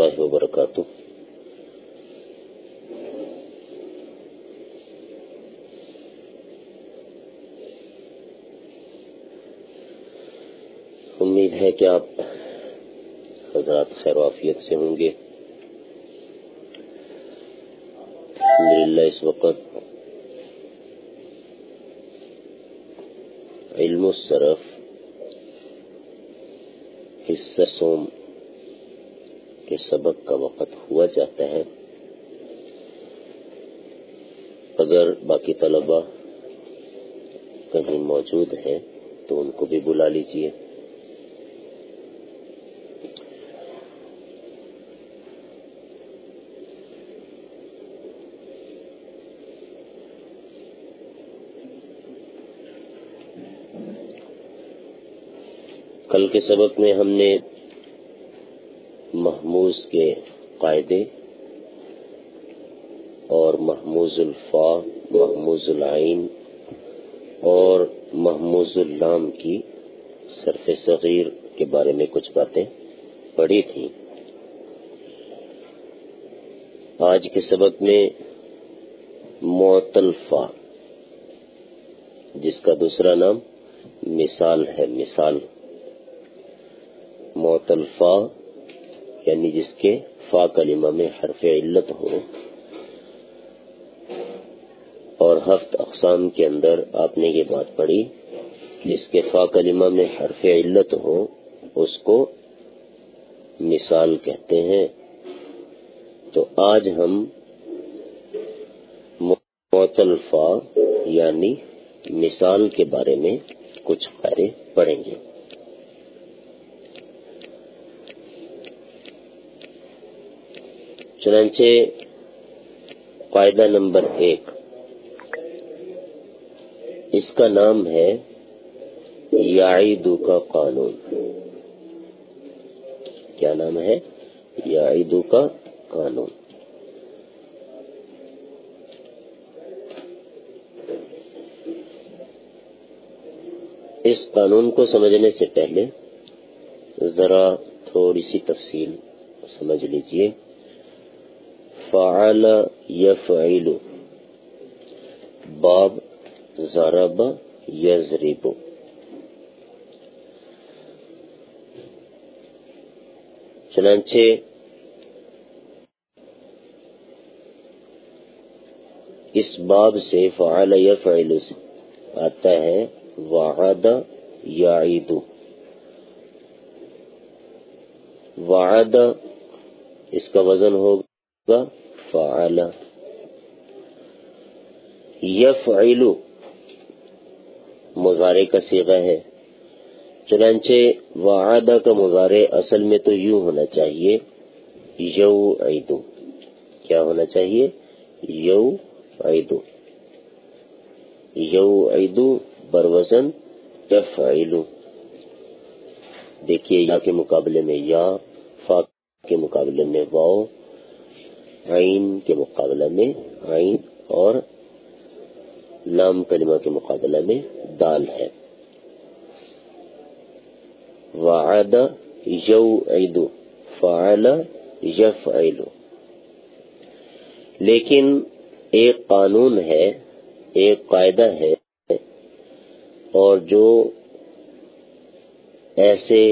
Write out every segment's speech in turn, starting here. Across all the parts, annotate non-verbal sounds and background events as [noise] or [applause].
اللہ وبرکاتہ۔ امید ہے کہ آپ حضرات خیر وافیت سے ہوں گے۔ الحمدللہ اس وقت علم الصرف، حصہ سوم۔ سبق کا وقت ہوا جاتا ہے۔ اگر باقی طلبہ کہیں موجود ہیں تو ان کو بھی بلا لیجیے۔ کل کے سبق میں ہم نے محموز کے قاعدے اور محموز الفا محموز العین اور محموز اللام کی صرف صغیر کے بارے میں کچھ باتیں پڑھی تھیں۔ آج کے سبق میں معتلفا جس کا دوسرا نام مثال ہے، مثال۔ معتلفا یعنی جس کے فا کلمہ میں حرف علت ہو اور ہفت اقسام کے اندر آپ نے یہ بات پڑھی جس کے فا کلمہ میں حرف علت ہو، اس کو مثال کہتے ہیں۔ تو آج ہم معتلفا یعنی مثال کے بارے میں کچھ باتیں پڑھیں گے۔ چنانچہ قاعدہ نمبر ایک۔ اس کا نام ہے یعیدو کا قانون۔ کیا نام ہے؟ یعیدو کا قانون۔ اس قانون کو سمجھنے سے پہلے ذرا تھوڑی سی تفصیل سمجھ لیجیے۔ فعل یفعل. باب ضرب یضرب. چنانچہ اس باب سے فعل یفعل آتا ہے وعد یعید. وعد اس کا وزن ہوگا فعل. یفعل. مزارے کا سیغہ ہے. چنانچہ وعدہ کا مزارے اصل میں تو یوں ہونا چاہیے. یو عیدو کیا ہونا چاہیے؟ یو عیدو یو عیدو بروزن یفعلو دیکھیے یا کے مقابلے میں یا، فا کے مقابلے میں واؤ عین کے مقابلے میں، عین اور لام کلمہ کے مقابلہ میں دال ہے۔ وعد یو عیدو فعل یفعلو لیکن ایک قانون ہے، ایک قاعدہ ہے، اور جو ایسے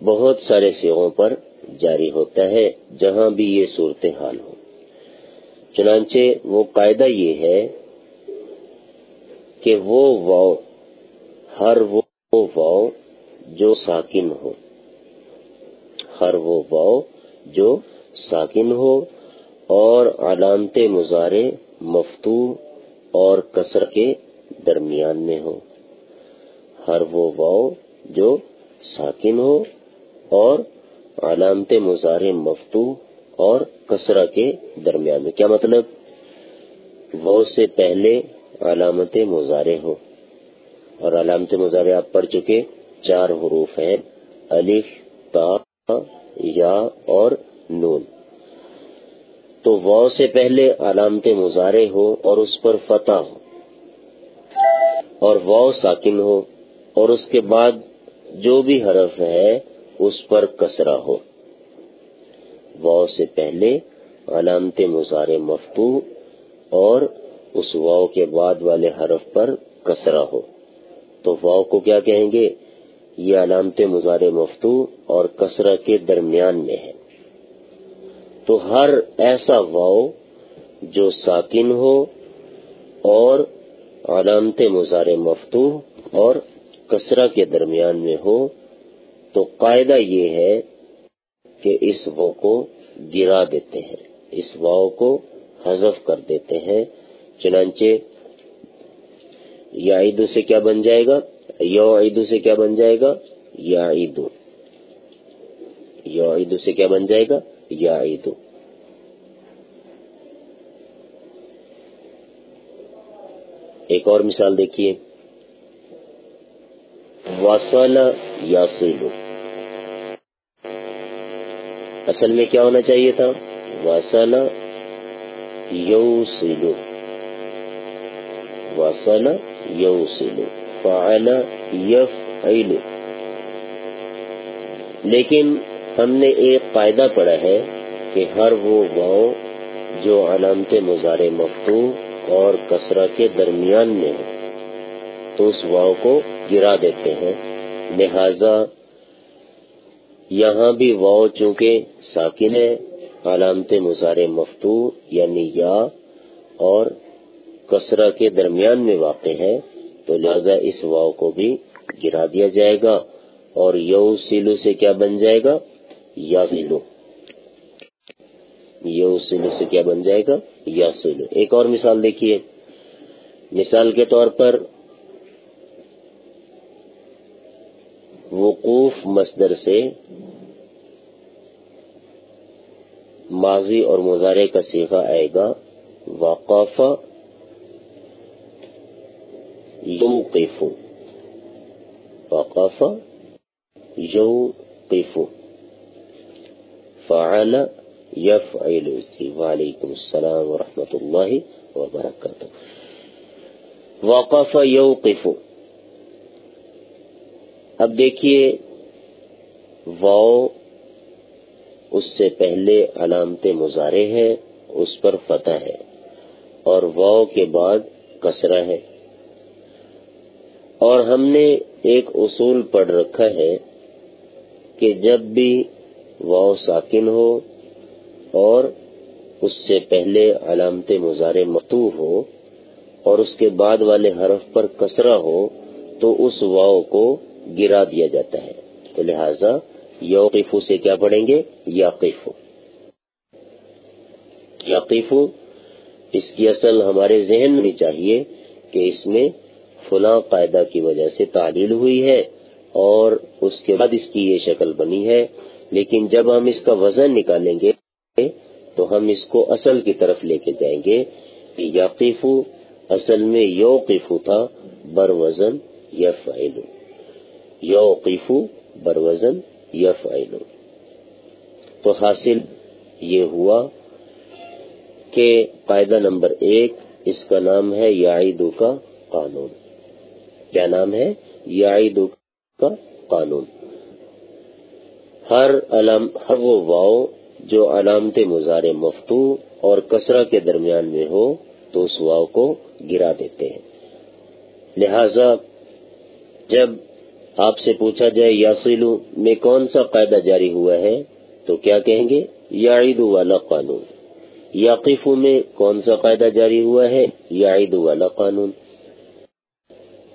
بہت سارے سیغوں پر جاری ہوتا ہے جہاں بھی یہ صورتحال ہو۔ چنانچہ وہ قاعدہ یہ ہے کہ وہ واؤ، ہر وہ واؤ جو ساکن ہو۔ ہر وہ واؤ جو ساکن ہو اور علامت مظاہرے مفتو اور کسر کے درمیان میں ہو۔ ہر وہ واؤ جو ساکن ہو اور علامت مظاہرے مفتو اور کسرہ کے درمیان میں کیا مطلب؟ وہ سے پہلے علامت مظاہرے ہو۔ اور علامت مظاہرے آپ پڑھ چکے، چار حروف ہیں۔ الف، تا، یا اور نون۔ تو واؤ سے پہلے علامت مظاہرے ہو اور اس پر فتح ہو۔ اور واؤ ساکن ہو۔ اور اس کے بعد جو بھی حرف ہے اس پر کسرا ہو۔ واؤ سے پہلے علامت مزار مفتو اور اس واؤ کے بعد والے حرف پر کسرا ہو۔ تو واؤ کو کیا کہیں گے؟ یہ علامت مزار مفتو اور کسرا کے درمیان میں ہے۔ تو ہر ایسا واؤ جو ساکن ہو اور علامت مزار مفتو اور کسرا کے درمیان میں ہو تو قاعدہ یہ ہے کہ اس وہ کو گرا دیتے ہیں، اس واؤ کو حذف کر دیتے ہیں، چنانچہ یا عیدو سے کیا بن جائے گا؟ یو عیدو سے کیا بن جائے گا؟ یا عیدو یو عیدو سے کیا بن جائے گا؟ یا عیدو ایک اور مثال دیکھیے۔ واسوالا یا سیلو اصل میں کیا ہونا چاہیے تھا؟ واسالا یو سیلو واسالا یو سیلو یف لیکن ہم نے ایک قاعدہ پڑھا ہے کہ ہر وہ گاؤں جو علامت مزار مفتو اور کسرا کے درمیان میں ہو تو اس واؤ کو گرا دیتے ہیں۔ لہذا یہاں بھی واؤ چونکہ ساکن ہے، علامت مزار مفتو یعنی یا اور کسرا کے درمیان میں واقع ہے، تو لہذا اس واؤ کو بھی گرا دیا جائے گا اور یو سیلو سے کیا بن جائے گا؟ یا سیلو یو سیلو سے کیا بن جائے گا؟ یا سیلو ایک اور مثال دیکھیے۔ مثال کے طور پر وقوف مصدر سے ماضی اور مظاہرے کا سیکھا آئے گا، وقف یو قیفو وقف یو قیفو فعل یف وعلیکم السلام ورحمۃ اللہ وبرکاتہ. وقف یو قیفو اب دیکھیے، واؤ اس سے پہلے علامت مظاہرے ہے، اس پر فتح ہے، اور واؤ کے بعد کسرا ہے۔ اور ہم نے ایک اصول پڑھ رکھا ہے کہ جب بھی واؤ ساکن ہو اور اس سے پہلے علامت مظاہرے متو ہو اور اس کے بعد والے حرف پر کسرا ہو، تو اس واؤ کو گرا دیا جاتا ہے۔ تو لہذا یوقفو سے کیا پڑھیں گے؟ یقیفو یقیفو اس کی اصل ہمارے ذہن میں چاہیے کہ اس میں فلاں قاعدہ کی وجہ سے تعلیل ہوئی ہے اور اس کے بعد اس کی یہ شکل بنی ہے۔ لیکن جب ہم اس کا وزن نکالیں گے تو ہم اس کو اصل کی طرف لے کے جائیں گے۔ یقیفو اصل میں یوقفو تھا، بر وزن یفعلو یوقفو بر وزن یفعلو۔ تو حاصل یہ ہوا کہ قاعدہ نمبر ایک اس کا نام ہے یعیدو کا قانون۔ کیا نام ہے؟ یعیدو کا قانون۔ ہر علم، ہر وہ واؤ جو علامت مزار مفتو اور کسرا کے درمیان میں ہو تو اس واؤ کو گرا دیتے ہیں۔ لہذا جب آپ سے پوچھا جائے یاسلو میں کون سا قاعدہ جاری ہوا ہے؟ تو کیا کہیں گے؟ یعید والا قانون۔ یاقف میں کون سا قاعدہ جاری ہوا ہے؟ یعید والا قانون۔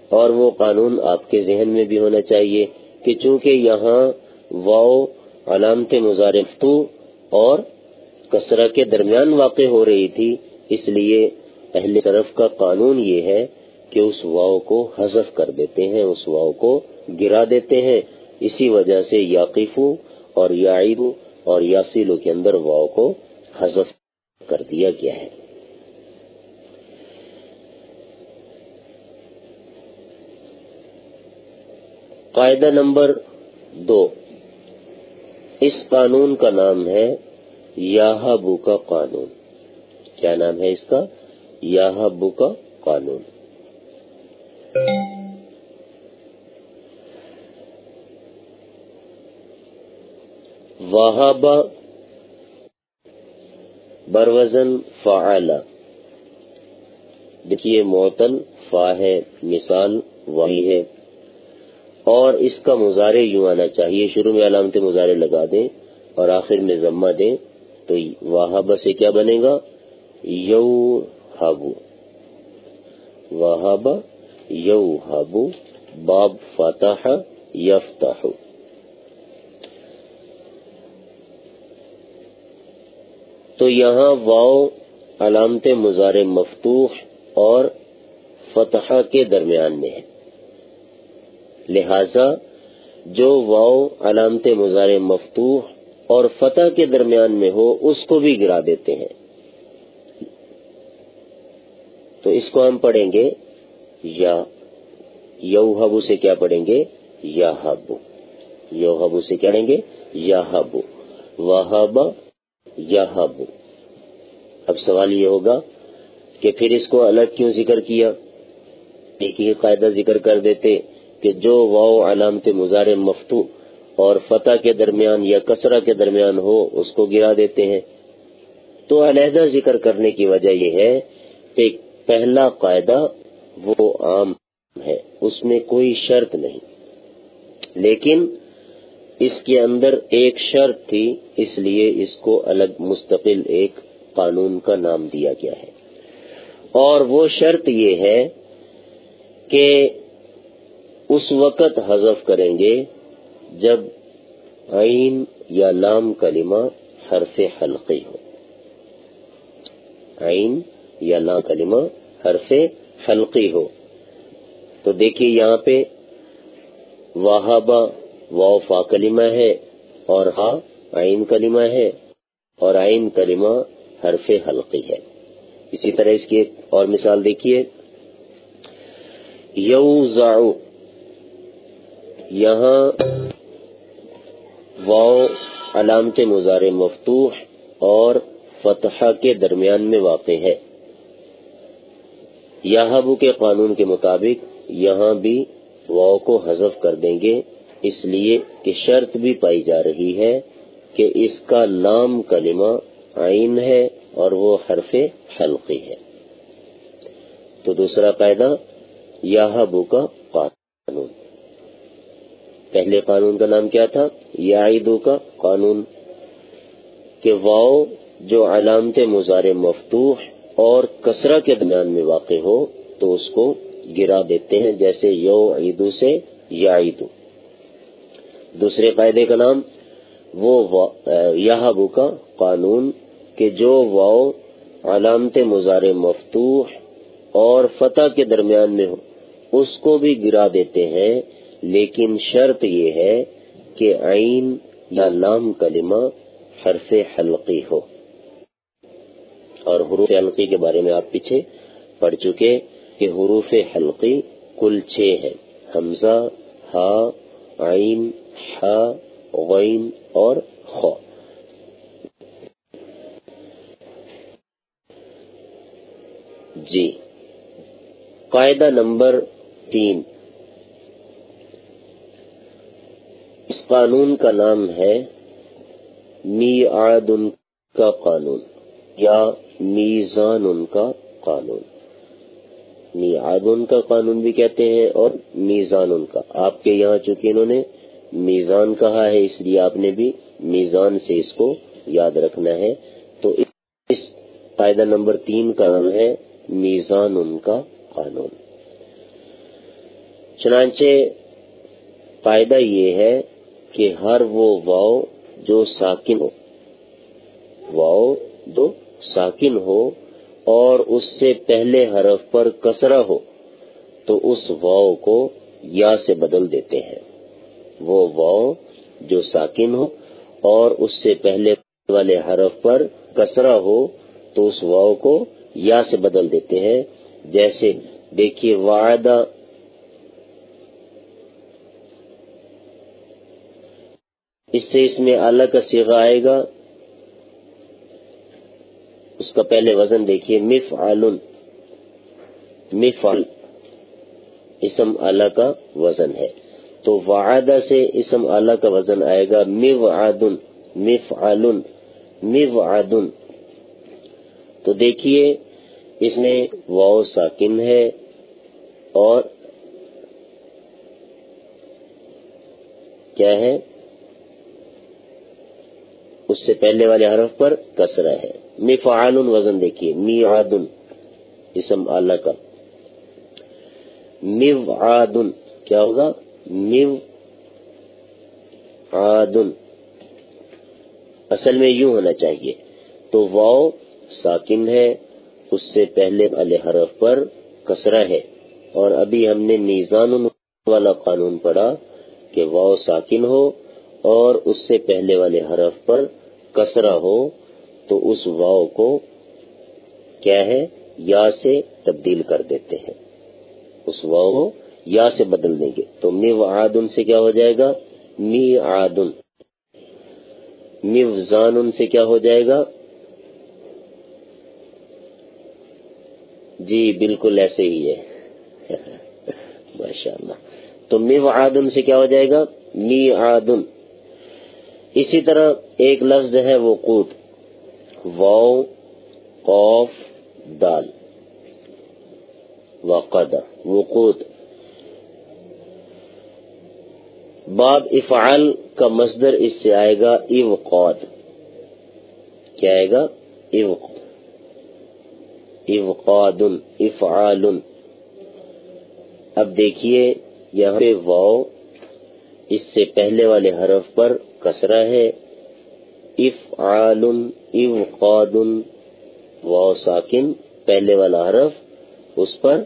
اور وہ قانون آپ کے ذہن میں بھی ہونا چاہیے کہ چونکہ یہاں واؤ علامت مزارفتو اور کسرہ کے درمیان واقع ہو رہی تھی، اس لیے اہل طرف کا قانون یہ ہے کہ اس واؤ کو حذف کر دیتے ہیں، اس واؤ کو گرا دیتے ہیں۔ اسی وجہ سے یاقیفو اور یعیدو اور یاسیلو کے اندر واؤ کو حذف کر دیا گیا ہے۔ قاعدہ نمبر دو۔ اس قانون کا نام ہے یاہبو کا قانون۔ کیا نام ہے اس کا؟ یاہبو کا قانون۔ وہابا بروزن فعلا دیکھیے معتل فا ہے مثال، وہی ہے۔ اور اس کا مظاہرے یوں آنا چاہیے، شروع میں علامت مظاہرے لگا دیں اور آخر میں ضمہ دیں، تو وہابا سے کیا بنے گا؟ یو ہابو وہابا یو ہابو باب فتح یفتح تو یہاں واؤ علامت مزار مفتوح اور فتح کے درمیان میں ہے۔ لہذا جو واؤ علامت مزار مفتوح اور فتح کے درمیان میں ہو، اس کو بھی گرا دیتے ہیں۔ تو اس کو ہم پڑھیں گے، یا یو ہبو سے کیا پڑھیں گے؟ یا ہبو یو ہبو سے کیا پڑھیں گے؟ یا ہبو وہ اب سوال یہ ہوگا کہ پھر اس کو الگ کیوں ذکر کیا؟ ایک ہی قاعدہ ذکر کر دیتے کہ جو واؤ علامت مزار مفتو اور فتح کے درمیان یا کسرہ کے درمیان ہو، اس کو گرا دیتے ہیں۔ تو علیحدہ ذکر کرنے کی وجہ یہ ہے کہ پہلا قاعدہ وہ عام ہے، اس میں کوئی شرط نہیں۔ لیکن اس کے اندر ایک شرط تھی، اس لیے اس کو الگ مستقل ایک قانون کا نام دیا گیا ہے۔ اور وہ شرط یہ ہے کہ اس وقت حذف کریں گے جب عین یا لام کلمہ حرف حلقی ہو عین یا لام کلمہ حرف حلقی ہو تو دیکھیے یہاں پہ واہبا فا کلمہ ہے اور ہا آئین کلمہ ہے اور آئین کلمہ حرف حلقی ہے۔ اسی طرح اس کی ایک اور مثال دیکھیے۔ یو یہاں واؤ علامت مزار مفتوح اور فتح کے درمیان میں واقع ہے۔ یہاں کے قانون کے مطابق یہاں بھی واؤ کو حذف کر دیں گے۔ اس لیے کہ شرط بھی پائی جا رہی ہے کہ اس کا لام کلمہ عین ہے اور وہ حرف حلقی ہے۔ تو دوسرا قاعدہ یاہبو کا قانون۔ پہلے قانون کا نام کیا تھا؟ یادو کا قانون۔ کہ واؤ جو علامت مزار مفتوح اور کسرہ کے درمیان میں واقع ہو تو اس کو گرا دیتے ہیں، جیسے یو عیدو سے یا دوسرے قاعدے کا نام وہ یہابو کا قانون کہ جو واؤ علامت مزار مفتوح اور فتح کے درمیان میں ہو، اس کو بھی گرا دیتے ہیں، لیکن شرط یہ ہے کہ عین یا لام کلمہ حرف حلقی ہو۔ اور حروف حلقی کے بارے میں آپ پیچھے پڑھ چکے کہ حروف حلقی کل چھ ہیں، حمزہ، ہا، عین ہاں، غین اور خ جی۔ قاعدہ نمبر تین۔ اس قانون کا نام ہے می ان کا قانون یا میزان ان کا قانون۔ می ان کا قانون بھی کہتے ہیں اور میزان ان کا۔ آپ کے یہاں چونکہ انہوں نے میزان کہا ہے، اس لیے آپ نے بھی میزان سے اس کو یاد رکھنا ہے۔ تو اس قاعدہ نمبر تین کا نام ہے میزان ان کا قانون۔ چنانچہ قاعدہ یہ ہے کہ ہر وہ واؤ جو ساکن ہو واؤ جو ساکن ہو اور اس سے پہلے حرف پر کسرہ ہو، تو اس واؤ کو یا سے بدل دیتے ہیں۔ وہ واؤ جو ساکن ہو اور اس سے پہلے والے حرف پر کسرا ہو تو اس واؤ کو یا سے بدل دیتے ہیں۔ جیسے دیکھیے، وعدہ۔ اس سے اس میں اعلی کا سیگا آئے گا۔ اس کا پہلے وزن دیکھیے مف آلن مف اسم اعلی کا وزن ہے۔ تو وعدہ سے اسم اعلی کا وزن آئے گا می مفعل مفعد تو دیکھیے، اس میں واؤ ساکن ہے اور کیا ہے؟ اس سے پہلے والے حرف پر کسرہ ہے۔ مفعال وزن دیکھیے می آدن اسم اللہ کا۔ میو کیا ہوگا؟ میو آدن اصل میں یوں ہونا چاہیے۔ تو واؤ ساکن ہے، اس سے پہلے والے حرف پر کسرہ ہے۔ اور ابھی ہم نے میزان والا قانون پڑھا کہ واؤ ساکن ہو اور اس سے پہلے والے حرف پر کسرہ ہو، تو اس واؤ کو کیا ہے؟ یا سے تبدیل کر دیتے ہیں۔ اس واؤ کو یا سے بدل دیں گے۔ تو می آدن سے کیا ہو جائے گا؟ می آدن میوزان سے کیا ہو جائے گا؟ جی بالکل ایسے ہی ہے۔ [laughs] ماشاء اللہ تو میو آدن سے کیا ہو جائے گا؟ می آدن اسی طرح ایک لفظ ہے وقود۔ واؤ قوف دال۔ وقد، وقود۔ باب افعال کا مصدر اس سے آئے گا اوقاد کیا آئے گا؟ اوقاد افعال اب دیکھیے یہاں پہ واؤ اس سے پہلے والے حرف پر کسرہ ہے۔ افعال اوقاد واؤ ساکن، پہلے والا حرف اس پر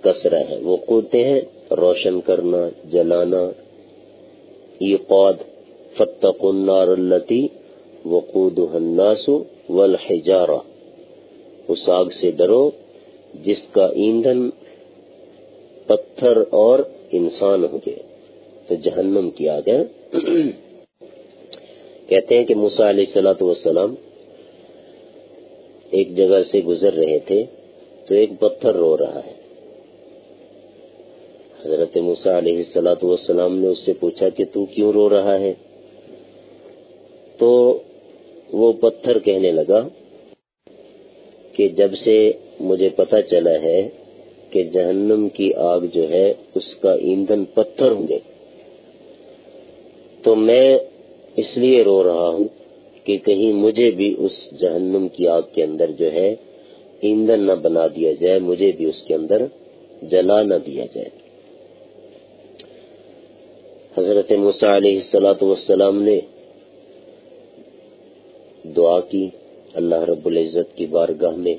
کسرہ ہے۔ وہ کوتے ہیں، روشن کرنا، جلانا۔ ایقاد فتق النار التي وقودها الناس والحجارہ اس آگ سے ڈرو جس کا ایندھن پتھر اور انسان ہو گئے تو جہنم کی آگ ہے۔ [clears throat] کہتے ہیں کہ موسا علیہ السلاۃ والسلام ایک جگہ سے گزر رہے تھے تو ایک پتھر رو رہا ہے۔ حضرت موسا علیہ السلاۃ والسلام نے اس سے پوچھا کہ تو کیوں رو رہا ہے؟ تو وہ پتھر کہنے لگا کہ جب سے مجھے پتا چلا ہے کہ جہنم کی آگ جو ہے، اس کا ایندھن پتھر ہوں گے، تو میں اس لیے رو رہا ہوں کہ کہیں مجھے بھی اس جہنم کی آگ کے اندر جو ہے، ایندھن نہ بنا دیا جائے، مجھے بھی اس کے اندر جلا نہ دیا جائے۔ حضرت مسا علیہ السلاۃ والسلام نے دعا کی۔ اللہ رب العزت کی بارگاہ میں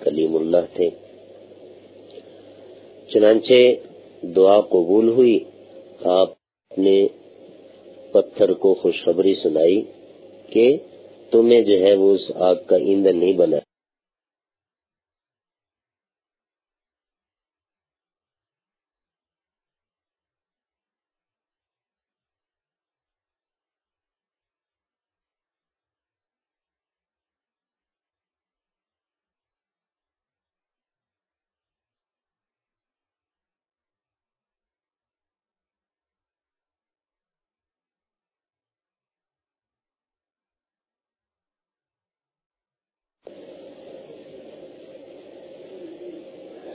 کلیم اللہ تھے۔ چنانچہ دعا قبول ہوئی۔ آپ نے پتھر کو خوشخبری سنائی کہ تمہیں جو ہے وہ اس آگ کا ایندھن نہیں بنا۔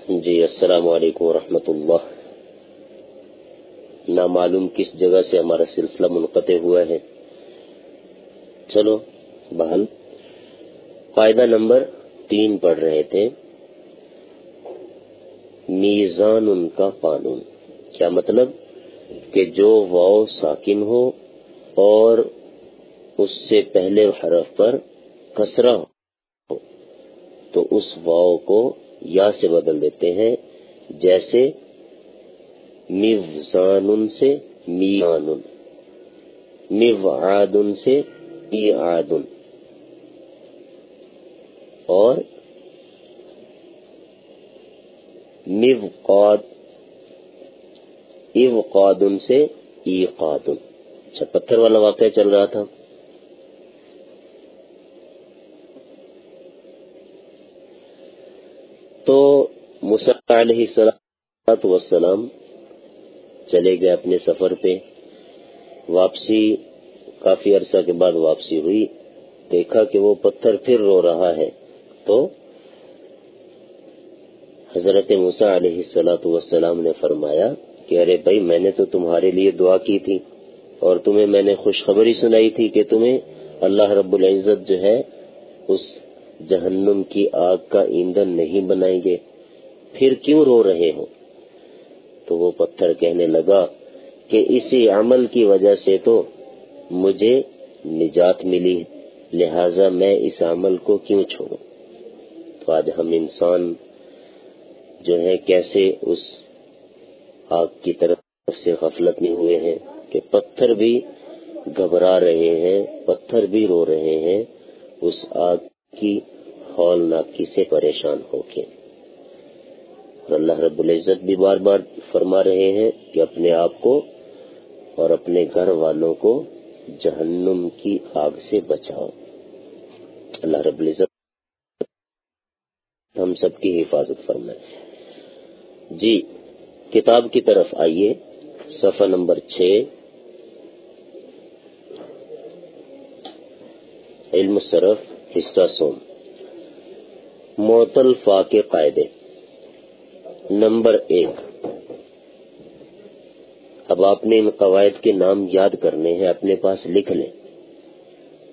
جی السلام علیکم ورحمۃ اللہ۔ نامعلوم کس جگہ سے ہمارا سلسلہ منقطع ہوا ہے؟ چلو بحال فائدہ نمبر تین پڑھ رہے تھے۔ میزان ان کا قانون۔ کیا مطلب؟ کہ جو واؤ ساکن ہو اور اس سے پہلے حرف پر کسرا ہو، تو اس واؤ کو یا سے بدل دیتے ہیں، جیسے میوزان سے میان میوعاد سے ایعاد اور میوقاد ایوقاد سے ایقاد اچھا پتھر والا واقعہ چل رہا تھا تو علیہ السلام وسلام چلے گئے اپنے سفر پہ۔ واپسی کافی عرصہ کے بعد واپسی ہوئی۔ دیکھا کہ وہ پتھر پھر رو رہا ہے۔ تو حضرت مسا علیہ السلاۃ والسلام نے فرمایا کہ ارے بھائی، میں نے تو تمہارے لیے دعا کی تھی اور تمہیں میں نے خوشخبری سنائی تھی کہ تمہیں اللہ رب العزت جو ہے اس جہنم کی آگ کا ایندھن نہیں بنائیں گے۔ پھر کیوں رو رہے ہو؟ تو وہ پتھر کہنے لگا کہ اسی عمل کی وجہ سے تو مجھے نجات ملی، لہذا میں اس عمل کو کیوں چھوڑوں؟ تو آج ہم انسان جو ہے کیسے اس آگ کی طرف سے غفلت نہیں ہوئے ہیں کہ پتھر بھی گھبرا رہے ہیں، پتھر بھی رو رہے ہیں، اس آگ کی ہولناکی سے پریشان ہو کے۔ اور اللہ رب العزت بھی بار بار فرما رہے ہیں کہ اپنے آپ کو اور اپنے گھر والوں کو جہنم کی آگ سے بچاؤ۔ اللہ رب العزت ہم سب کی حفاظت فرمائے۔ جی کتاب کی طرف آئیے، صفحہ نمبر چھ۔ علم صرف حصہ سوم معطل فا کے قاعدے۔ نمبر ایک۔ اب آپ نے ان قواعد کے نام یاد کرنے ہیں، اپنے پاس لکھ لیں۔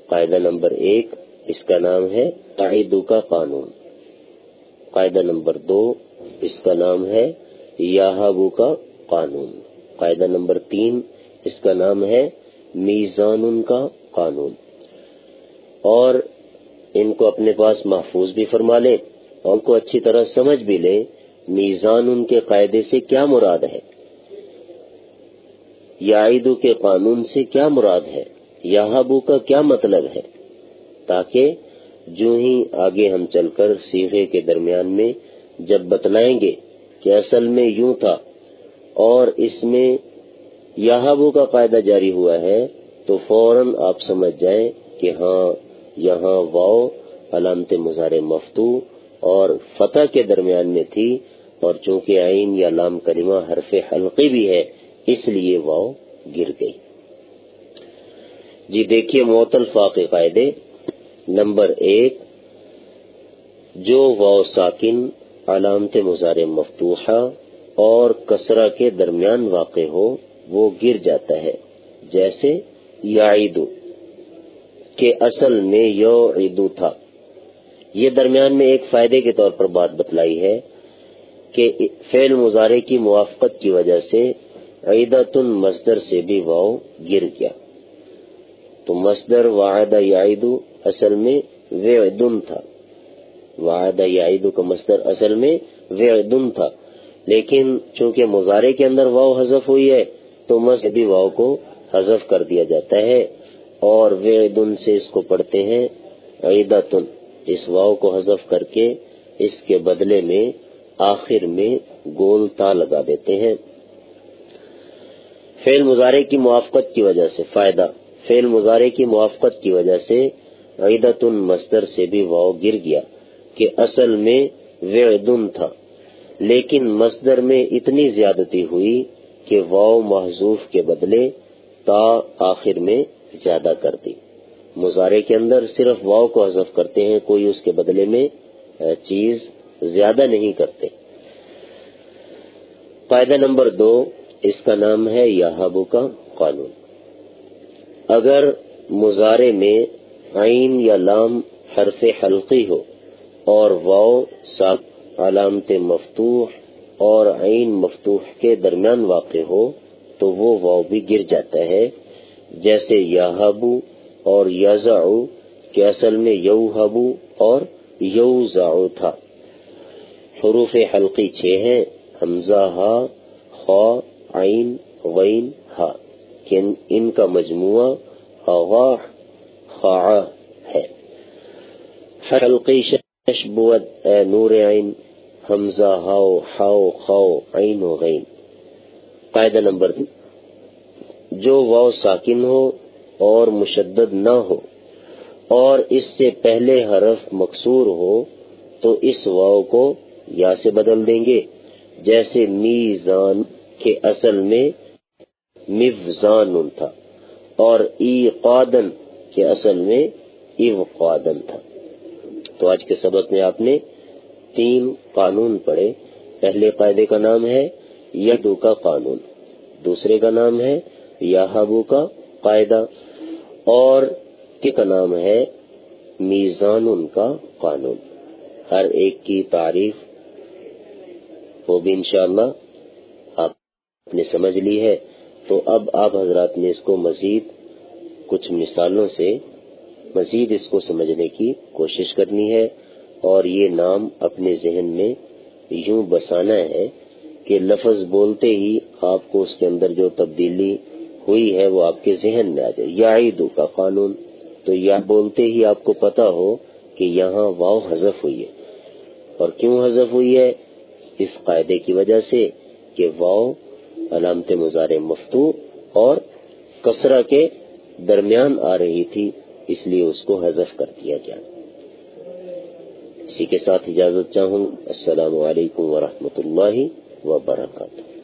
قاعدہ نمبر ایک، اس کا نام ہے قاعدوں کا قانون۔ قاعدہ نمبر دو، اس کا نام ہے یاہبو کا قانون۔ قاعدہ نمبر تین، اس کا نام ہے میزان کا قانون۔ اور ان کو اپنے پاس محفوظ بھی فرما لیں اور ان کو اچھی طرح سمجھ بھی لیں۔ میزان ان کے قاعدے سے کیا مراد ہے؟ یادو کے قانون سے کیا مراد ہے؟ یاہبو کا کیا مطلب ہے؟ تاکہ جو ہی آگے ہم چل کر سیغے کے درمیان میں جب بتلائیں گے کہ اصل میں یوں تھا اور اس میں یاہبو کا قاعدہ جاری ہوا ہے، تو فوراً آپ سمجھ جائیں کہ ہاں یہاں واؤ علامت مظاہر مفتو اور فتح کے درمیان میں تھی اور چونکہ آئین یا لام کریمہ حرف حلقی بھی ہے، اس لیے واؤ گر گئی۔ جی دیکھیے معطل فاقی قاعدے۔ نمبر ایک، جو واؤ ساکن، علامت مظاہر مفتوحہ اور کسرہ کے درمیان واقع ہو، وہ گر جاتا ہے۔ جیسے یعیدو، کہ اصل میں یو عیدو تھا۔ یہ درمیان میں ایک فائدے کے طور پر بات بتلائی ہے۔ کہ فعل مظاہرے کی موافقت کی وجہ سے عیدت مصدر سے بھی واؤ گر گیا۔ تو مصدر واحدہ یعیدو اصل میں وعدن تھا۔ واحدہ یعیدو کا مصدر اصل میں وعدن تھا۔ لیکن چونکہ مظاہرے کے اندر واؤ حذف ہوئی ہے، تو مصدر بھی واؤ کو حذف کر دیا جاتا ہے۔ اور وعدن سے اس کو پڑھتے ہیں عیدتن۔ اس واؤ کو حذف کر کے اس کے بدلے میں آخر میں گول تا لگا دیتے ہیں۔ فیل مظاہرے کی موافقت کی وجہ سے فائدہ۔ فیل مظاہرے کی موافقت کی وجہ سے عیدت مصدر سے بھی واؤ گر گیا کہ اصل میں وعدن تھا۔ لیکن مصدر میں اتنی زیادتی ہوئی کہ واؤ محضوف کے بدلے تا آخر میں زیادہ کر دی۔ مظاہرے کے اندر صرف واؤ کو حذف کرتے ہیں، کوئی اس کے بدلے میں چیز زیادہ نہیں کرتے۔ قاعدہ نمبر دو، اس کا نام ہے یاہبو کا قانون۔ اگر مظاہرے میں عین یا لام حرف حلقی ہو اور واؤ سات علامت مفتوح اور عین مفتوح کے درمیان واقع ہو، تو وہ واؤ بھی گر جاتا ہے۔ جیسے یاہبو اور یزعو، کہ اصل میں یوہبو اور یوزعو تھا۔ حروف حلقی چھ ہیں، حمزہ، ہا، خا، عین، غین، ہا، کہ ان کا مجموعہ اغاح خاع ہے۔ حلقی ششبوت اے نور عین، حمزہ ہاؤ ہاؤ خاؤ عین و غین۔ قاعدہ نمبر دن جو واؤ ساکن ہو اور مشدد نہ ہو، اور اس سے پہلے حرف مقصور ہو، تو اس واؤ کو یا سے بدل دیں گے۔ جیسے میزان کے اصل میں مفزان تھا اور ای قادن کے اصل میں ایو قادن تھا۔ تو آج کے سبق میں آپ نے تین قانون پڑھے۔ پہلے قاعدے کا نام ہے یدو کا قانون، دوسرے کا نام ہے یاہبو کا قاعدہ، اور کا نام ہے میزان ان کا قانون۔ ہر ایک کی تعریف وہ بھی انشاءاللہ آپ نے سمجھ لی ہے۔ تو اب آپ حضرات نے اس کو مزید کچھ مثالوں سے مزید اس کو سمجھنے کی کوشش کرنی ہے اور یہ نام اپنے ذہن میں یوں بسانا ہے کہ لفظ بولتے ہی آپ کو اس کے اندر جو تبدیلی ہوئی ہے وہ آپ کے ذہن میں آ جائے۔ یا عیدو کا قانون، تو یا بولتے ہی آپ کو پتا ہو کہ یہاں واؤ حذف ہوئی ہے۔ اور کیوں حذف ہوئی ہے؟ اس قاعدے کی وجہ سے کہ واؤ علامت مزار مفتو اور کسرہ کے درمیان آ رہی تھی، اس لیے اس کو حذف کر دیا گیا۔ اسی کے ساتھ اجازت چاہوں، السلام علیکم ورحمۃ اللہ وبرکاتہ۔